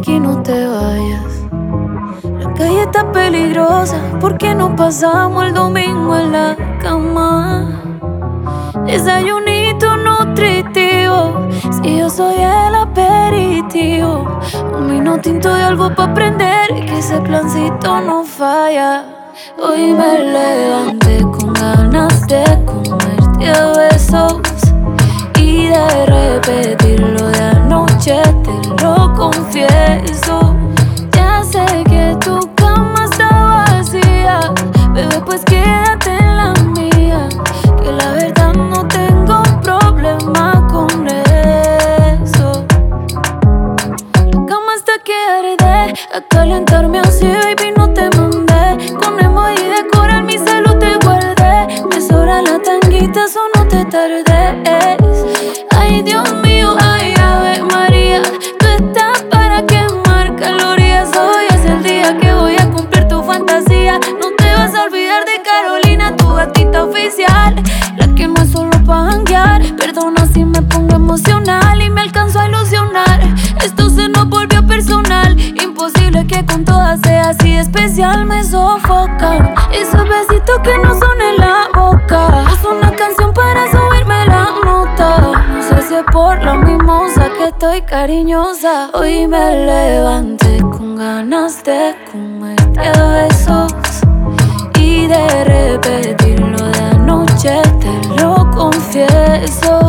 aquí no te vayas. La calle está peligrosa, ¿por qué no pasamos el domingo en la cama? Desayunito nutritivo, si yo soy el aperitivo. Un vino tinto y algo para aprender, que ese plancito no falla. Hoy me levanté así, baby, no te mandé. Con emoji de coral mi salud te guardé. Me sobra la tanguita, eso no te tardes. Ay, Dios mío, ay, Ave María. Tú estás para quemar calorías. Hoy es el día que voy a cumplir tu fantasía. No te vas a olvidar de Carolina, tu gatita oficial. La que no es solo pa' janguear. Perdona si me pongo emocional sofocan esos besitos que no son en la boca. Es una canción para subirme la nota. No sé si es por la mimosa que estoy cariñosa. Hoy me levanté con ganas de comerte besos y de repetirlo de anoche. Te lo confieso.